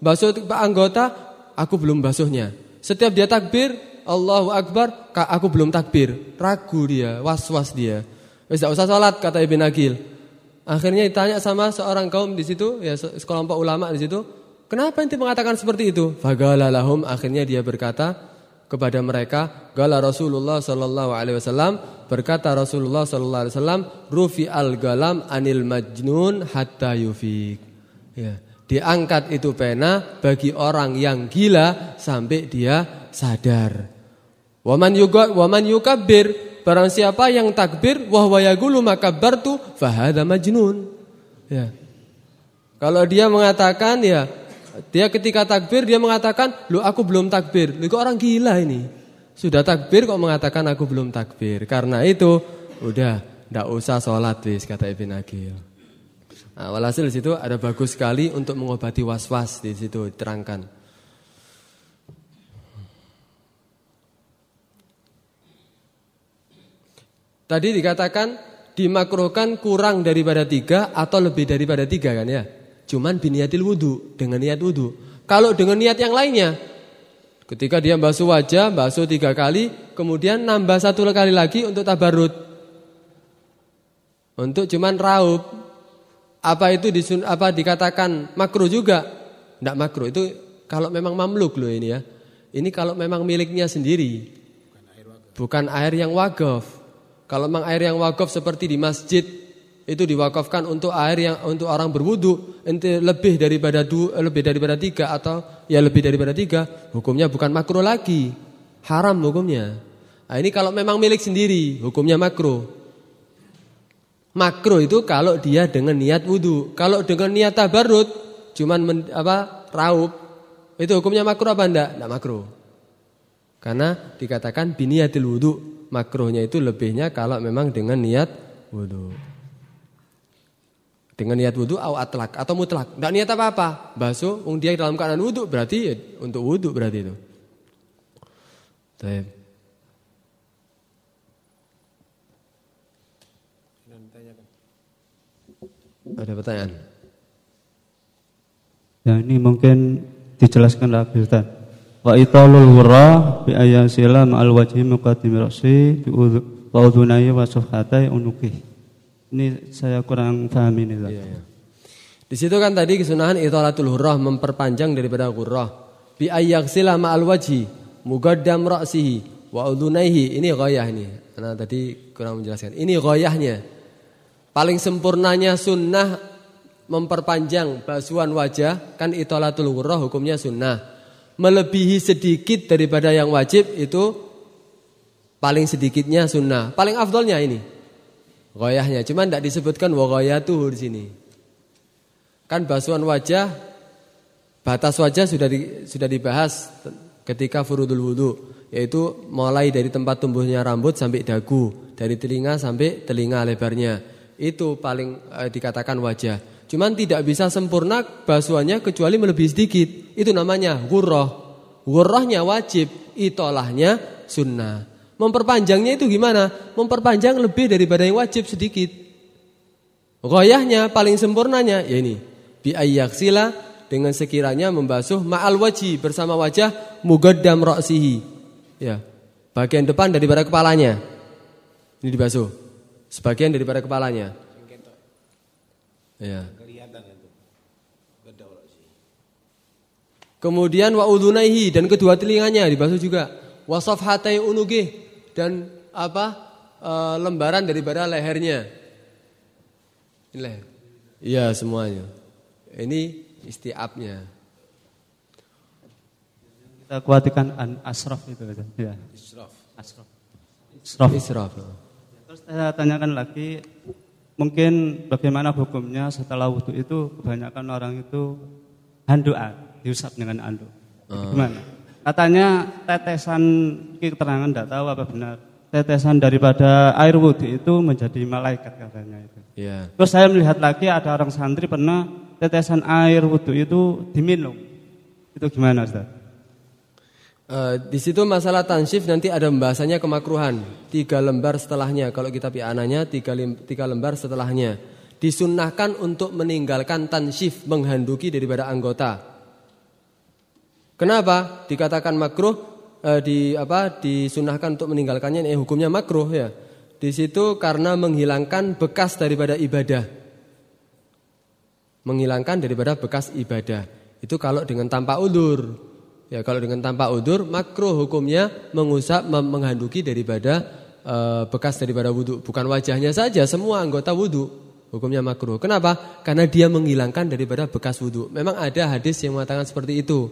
basuh anggota, aku belum basuhnya. Setiap dia takbir, Allahu Akbar, aku belum takbir. Ragu dia, was-was dia. Wis usah salat kata Ibn Agil. Akhirnya ditanya sama seorang kaum di situ, ya sekelompok ulama di situ, kenapa ente mengatakan seperti itu? Fagalalahum akhirnya dia berkata kepada mereka, gala Rasulullah sallallahu alaihi wasallam, berkata Rasulullah sallallahu alaihi wasallam, rufi al galam anil majnun hatta yufik. Ya. Diangkat itu pena bagi orang yang gila sampai dia sadar. Waman yuga waman yukabbir barang siapa yang takbir wahwa yaqulu makabbartu fahada majnun. Ya. Kalau dia mengatakan ya dia ketika takbir dia mengatakan, "Lu aku belum takbir." Lu kok orang gila ini. Sudah takbir kok mengatakan aku belum takbir. Karena itu udah ndak usah sholat wis kata Ibn Agil. Nah, walhasil di situ ada bagus sekali untuk mengobati was-was di situ diterangkan. Tadi dikatakan dimakruhkan kurang daripada tiga atau lebih daripada tiga kan ya. Cuman biniatil wudhu dengan niat wudhu. Kalau dengan niat yang lainnya, ketika dia basuh wajah, basuh tiga kali, kemudian nambah satu kali lagi untuk tabarut, untuk cuman raup. Apa itu disun, apa dikatakan makruh juga? Tidak makruh itu kalau memang mamluk loh ini ya. Ini kalau memang miliknya sendiri. Bukan air yang wakaf. Kalau memang air yang wakaf seperti di masjid itu diwakafkan untuk air yang untuk orang berwudu lebih daripada du, lebih daripada tiga atau ya lebih daripada tiga hukumnya bukan makruh lagi. Haram hukumnya. Nah, ini kalau memang milik sendiri hukumnya makruh. Makruh itu kalau dia dengan niat wudu kalau dengan niat tabarut cuman men, apa raup itu hukumnya makruh apa enggak? Enggak makruh. Karena dikatakan biniatil wudu makruhnya itu lebihnya kalau memang dengan niat wudhu. Dengan niat wudhu atau atlak atau mutlak. Tidak niat apa-apa. Basuh, um dia dalam keadaan wudhu berarti ya, untuk wudhu berarti itu. Ada pertanyaan? Ya ini mungkin dijelaskan lagi Ustaz. Wa italul wurra bi ayasila ma'al wajhi muqaddim ra'si bi wa udhunai wa sufhatai unuki. Ini saya kurang paham ini. Iya, iya. Di situ kan tadi kesunahan italatul hurrah memperpanjang daripada hurrah. Bi ayyaksila ma'al wajhi muqaddam ra'sihi wa udhunaihi. Ini ghayah ini. Karena tadi kurang menjelaskan. Ini ghayahnya. Paling sempurnanya sunnah memperpanjang basuhan wajah kan italatul hurrah hukumnya sunnah melebihi sedikit daripada yang wajib itu paling sedikitnya sunnah. Paling afdolnya ini. Goyahnya. Cuma tidak disebutkan tuh di sini. Kan basuhan wajah, batas wajah sudah di, sudah dibahas ketika furudul wudhu. Yaitu mulai dari tempat tumbuhnya rambut sampai dagu. Dari telinga sampai telinga lebarnya. Itu paling eh, dikatakan wajah. Cuman tidak bisa sempurna basuhannya kecuali melebihi sedikit. Itu namanya gurroh. Gurrohnya wajib, itolahnya sunnah. Memperpanjangnya itu gimana? Memperpanjang lebih daripada yang wajib sedikit. Goyahnya paling sempurnanya ya ini. Bi ayyaksila dengan sekiranya membasuh ma'al wajib bersama wajah mugaddam roksihi. Ya. Bagian depan daripada kepalanya. Ini dibasuh. Sebagian daripada kepalanya. Ya. Kemudian wa udhunaihi dan kedua telinganya dibasuh juga. Wasaf hatai unugih dan apa e, lembaran daripada lehernya. Leher. Iya semuanya. Ini istiabnya. Kita kuatikan an asraf itu ya. Israf. Asraf. Israf. Israf. Terus saya tanyakan lagi mungkin bagaimana hukumnya setelah wudhu itu kebanyakan orang itu handuan diusap dengan anduk. Uh. Gimana? Katanya tetesan keterangan tidak tahu apa benar. Tetesan daripada air wudhu itu menjadi malaikat katanya itu. Yeah. Terus saya melihat lagi ada orang santri pernah tetesan air wudhu itu diminum. Itu gimana Ustaz? Uh, di situ masalah tansif nanti ada pembahasannya kemakruhan. Tiga lembar setelahnya. Kalau kita piananya tiga, tiga lembar setelahnya. Disunnahkan untuk meninggalkan tansif menghanduki daripada anggota. Kenapa dikatakan makruh eh, di apa disunahkan untuk meninggalkannya ini hukumnya makruh ya. Di situ karena menghilangkan bekas daripada ibadah. Menghilangkan daripada bekas ibadah. Itu kalau dengan tanpa udur. Ya kalau dengan tanpa udur makruh hukumnya mengusap menghanduki daripada e, bekas daripada wudhu. Bukan wajahnya saja semua anggota wudhu. Hukumnya makruh. Kenapa? Karena dia menghilangkan daripada bekas wudhu. Memang ada hadis yang mengatakan seperti itu.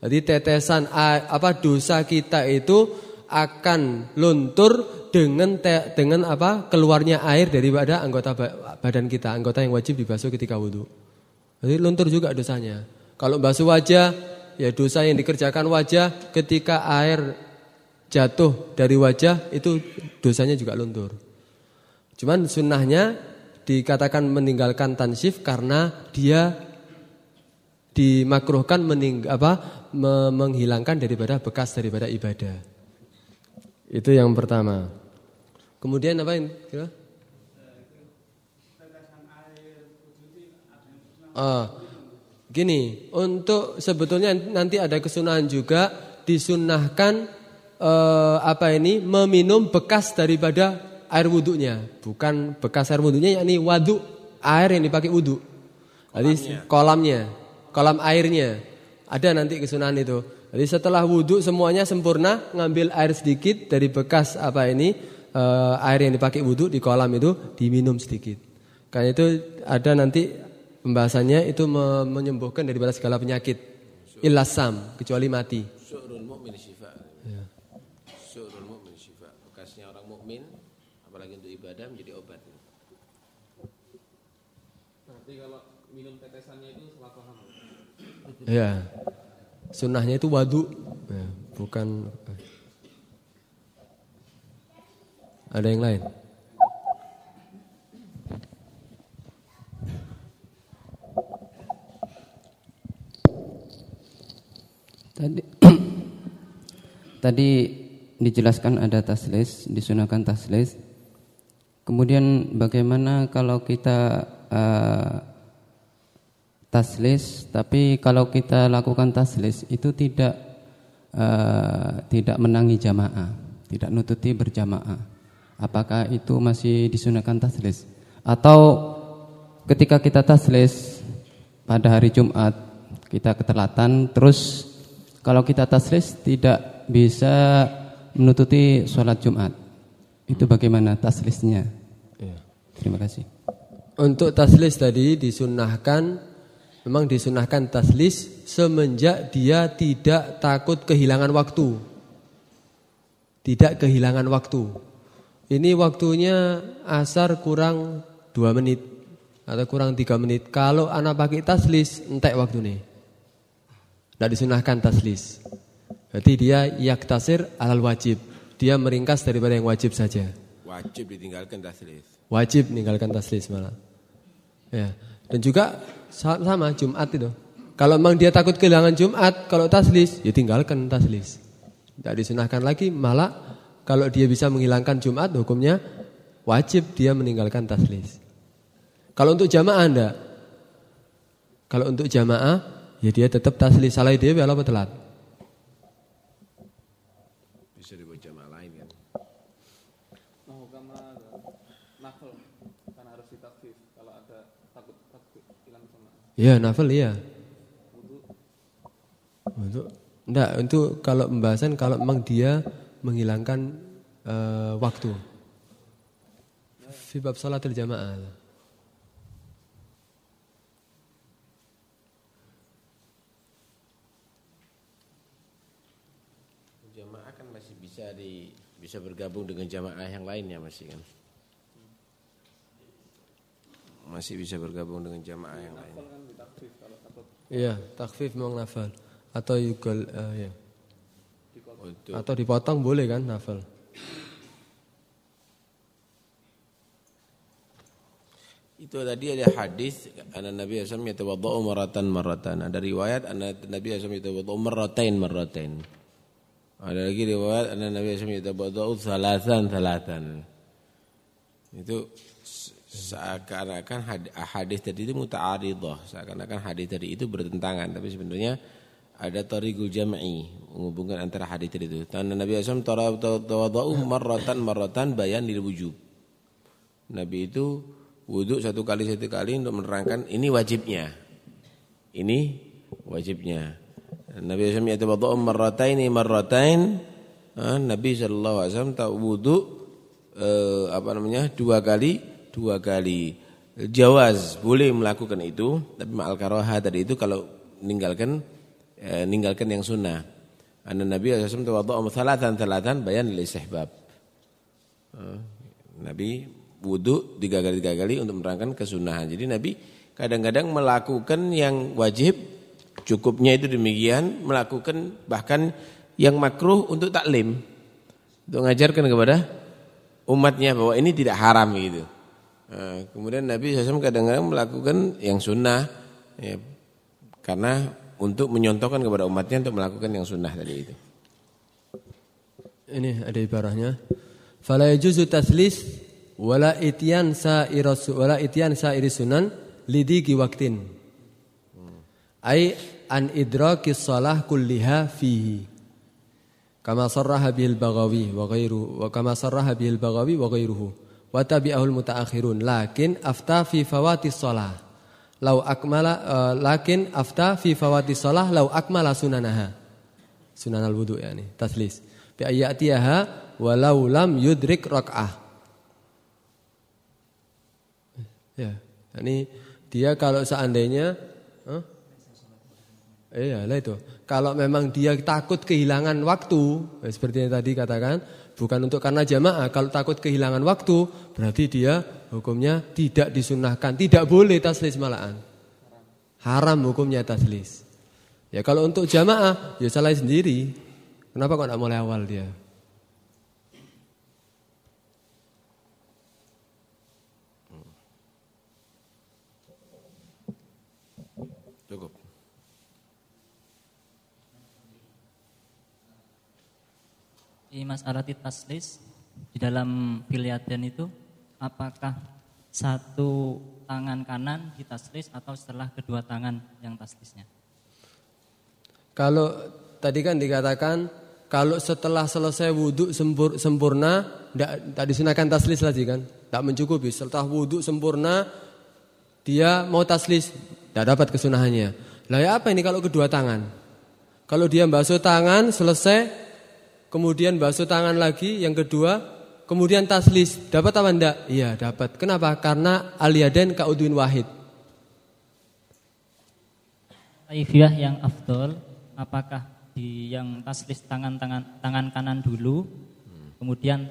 Jadi tetesan apa dosa kita itu akan luntur dengan te, dengan apa keluarnya air daripada anggota badan kita, anggota yang wajib dibasuh ketika wudhu. Jadi luntur juga dosanya. Kalau basuh wajah, ya dosa yang dikerjakan wajah ketika air jatuh dari wajah itu dosanya juga luntur. Cuman sunnahnya dikatakan meninggalkan tansif karena dia dimakruhkan mening, apa, me menghilangkan daripada bekas daripada ibadah. Itu yang pertama. Kemudian apa ini kira? Uh, gini, untuk sebetulnya nanti ada kesunahan juga disunahkan uh, eh, apa ini meminum bekas daripada air wudhunya, bukan bekas air wudhunya yakni waduk air yang dipakai wudhu, jadi kolamnya kolam airnya ada nanti kesunahan itu. Jadi setelah wudhu semuanya sempurna, ngambil air sedikit dari bekas apa ini uh, air yang dipakai wudhu di kolam itu diminum sedikit. Karena itu ada nanti pembahasannya itu menyembuhkan daripada segala penyakit. Ilasam kecuali mati. Su'rul mu'min syifa. Ya. Su'rul mu'min syifa. Bekasnya orang mukmin apalagi untuk ibadah menjadi obat. Nanti kalau minum tetesannya itu salah paham. Ya. Sunnahnya itu wadu, ya, bukan. Ada yang lain? Tadi tadi dijelaskan ada taslis, disunahkan taslis. Kemudian bagaimana kalau kita uh, taslis, tapi kalau kita lakukan taslis itu tidak uh, tidak menangi jamaah, tidak nututi berjamaah. Apakah itu masih disunahkan taslis? Atau ketika kita taslis pada hari Jumat kita ketelatan terus kalau kita taslis tidak bisa menututi sholat Jumat. Itu bagaimana taslisnya? Ya. Terima kasih. Untuk taslis tadi disunahkan, memang disunahkan taslis semenjak dia tidak takut kehilangan waktu. Tidak kehilangan waktu. Ini waktunya asar kurang dua menit atau kurang tiga menit. Kalau anak pakai taslis, entek waktu nih. Tidak disunahkan taslis. Berarti dia yaktasir alal wajib. Dia meringkas daripada yang wajib saja. Wajib ditinggalkan taslis. Wajib meninggalkan taslis malah. Ya. Dan juga sama Jumat itu. Kalau memang dia takut kehilangan Jumat, kalau taslis, ya tinggalkan taslis. Tidak disunahkan lagi, malah kalau dia bisa menghilangkan Jumat, hukumnya wajib dia meninggalkan taslis. Kalau untuk jamaah anda, kalau untuk jamaah ya dia tetap tasli salah dia apa telat. Bisa dibaca jamaah lain kan. Mau kama nafil karena harus ditakfif kalau ada takut takut hilang Iya, nafil iya. Untuk enggak, untuk kalau pembahasan kalau memang dia menghilangkan uh, waktu. Fi bab salatil jamaah. bisa bergabung dengan jamaah yang lainnya masih kan masih bisa bergabung dengan jamaah yang lain. Iya, takfif memang nafal atau yugal uh, ya. Atau dipotong boleh kan nafal. Itu tadi ada hadis anak Nabi SAW yatawaddau maratan maratan. Ada riwayat anak Nabi SAW yatawaddau maratain maratain. Ada lagi riwayat anna Nabi SAW yatabadau salatan salatan. Itu seakan-akan hadis tadi itu muta'aridah, seakan-akan hadis tadi itu bertentangan, tapi sebenarnya ada tariqul jam'i menghubungkan antara hadis tadi itu. Tanah Nabi SAW tawadau marratan marratan bayan lil wujub. Nabi itu wudhu satu kali satu kali untuk menerangkan ini wajibnya. Ini wajibnya. Nabi SAW yatawadau marrataini marratain. Nabi SAW tak wudu eh, apa namanya dua kali dua kali. Jawaz boleh melakukan itu, tapi ma'al karoha tadi itu kalau meninggalkan eh, meninggalkan yang sunnah. Anna Nabi SAW tawadau salatan salatan bayan li istihbab. Nabi wudu tiga kali tiga kali untuk menerangkan kesunahan. Jadi Nabi kadang-kadang melakukan yang wajib Cukupnya itu demikian melakukan bahkan yang makruh untuk taklim. Untuk mengajarkan kepada umatnya bahwa ini tidak haram gitu. Nah, kemudian Nabi SAW kadang-kadang melakukan yang sunnah ya, karena untuk menyontohkan kepada umatnya untuk melakukan yang sunnah tadi itu. Ini ada ibarahnya. Fala yajuzu taslis wala ityan sa'iras wala ityan sa'iri sunan lidigi waktin. Ai an idrakis shalah kulliha fihi. Kama sarraha bihil Baghawi wa ghairuhu kama sarraha bihil Baghawi wa. Wa tabi'ahul mutaakhirun lakin afta fi fawatis shalah. Lau akmala uh, lakin afta fi fawatis shalah lau akmala sunanaha. Sunan al-wudu yani taslis. Bi ayatiha walau lam yudrik rak'ah. Ya, ini dia kalau seandainya huh? Iya lah itu. Kalau memang dia takut kehilangan waktu, eh, seperti yang tadi katakan, bukan untuk karena jamaah. Kalau takut kehilangan waktu, berarti dia hukumnya tidak disunahkan, tidak boleh taslis malahan. Haram hukumnya taslis. Ya kalau untuk jamaah, ya salah sendiri. Kenapa kok tidak mulai awal dia? Di masalah taslis di dalam filiaden itu apakah satu tangan kanan di taslis atau setelah kedua tangan yang taslisnya? Kalau tadi kan dikatakan kalau setelah selesai wudhu sempur, sempurna tidak disunahkan taslis lagi kan? Tidak mencukupi. Setelah wudhu sempurna dia mau taslis tidak dapat kesunahannya. Lah ya apa ini kalau kedua tangan? Kalau dia basuh tangan selesai kemudian basuh tangan lagi, yang kedua, kemudian taslis. Dapat apa enggak? Iya, dapat. Kenapa? Karena aliaden kaudwin wahid. Taifiyah yang afdol, apakah di yang taslis tangan tangan tangan kanan dulu, kemudian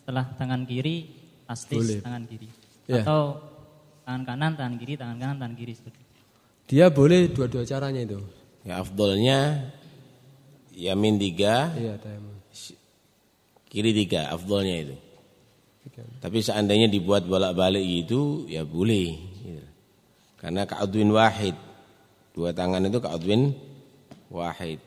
setelah tangan kiri taslis Boleh. tangan kiri, ya. atau tangan kanan tangan kiri tangan kanan tangan kiri seperti Dia boleh dua-dua caranya itu. Ya afdolnya yamin tiga, iya, Kiri tiga, afdolnya itu. Tapi seandainya dibuat bolak-balik itu, ya boleh. Gitu. Karena ka'udwin wahid. Dua tangan itu ka'udwin wahid.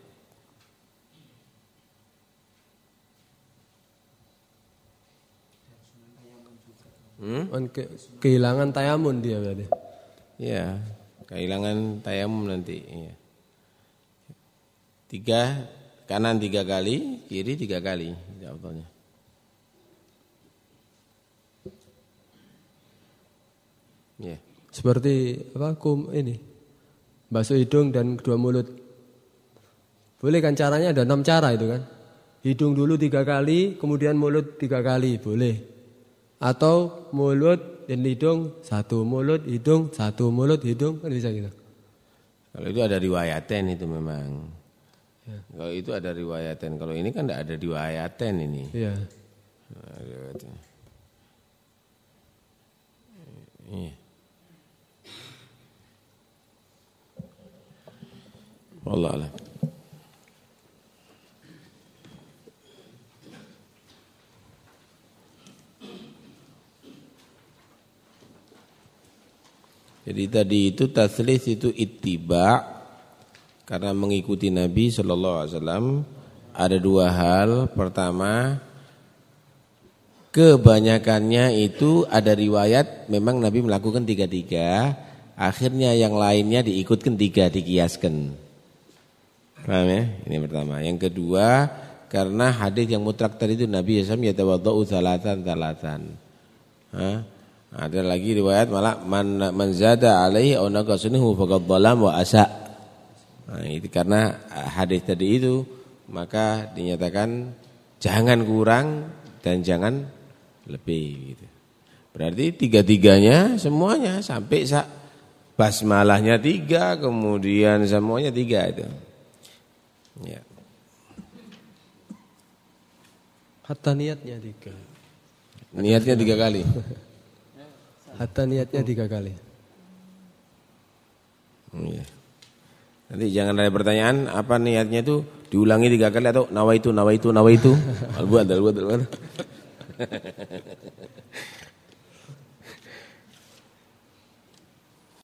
Hmm? Ke kehilangan tayamun dia berarti. Ya, kehilangan tayamun nanti. Ya. Tiga Kanan tiga kali, kiri tiga kali. Jawabannya. Ya. Seperti apa kum ini basuh hidung dan kedua mulut. Boleh kan caranya ada enam cara itu kan? Hidung dulu tiga kali, kemudian mulut tiga kali, boleh. Atau mulut dan hidung satu mulut, hidung satu mulut, hidung kan bisa gitu. Kalau itu ada riwayatnya itu memang. Ya. Kalau itu ada riwayatan, kalau ini kan tidak ada riwayatan ini. Iya. Iya. Allah Allah. Jadi tadi itu taslis itu ittiba karena mengikuti Nabi Shallallahu Alaihi Wasallam ada dua hal. Pertama, kebanyakannya itu ada riwayat memang Nabi melakukan tiga-tiga. Akhirnya yang lainnya diikutkan tiga, dikiaskan. Paham ya? Ini pertama. Yang kedua, karena hadis yang mutlak tadi itu Nabi SAW yatawaddau salatan salatan. Ada lagi riwayat malah man, man zada alaihi aw naqasuhu faqad wa asa. Nah, itu karena eh, hadis tadi itu maka dinyatakan jangan kurang dan jangan lebih gitu. Berarti tiga-tiganya semuanya sampai sak basmalahnya tiga, kemudian semuanya tiga itu. Ya. Hatta niatnya tiga. Niatnya tiga kali. Hatta niatnya tiga kali. Ya. Nanti jangan ada pertanyaan apa niatnya itu diulangi tiga kali atau nawa itu nawa itu nawa itu. Al buat al buat al buat.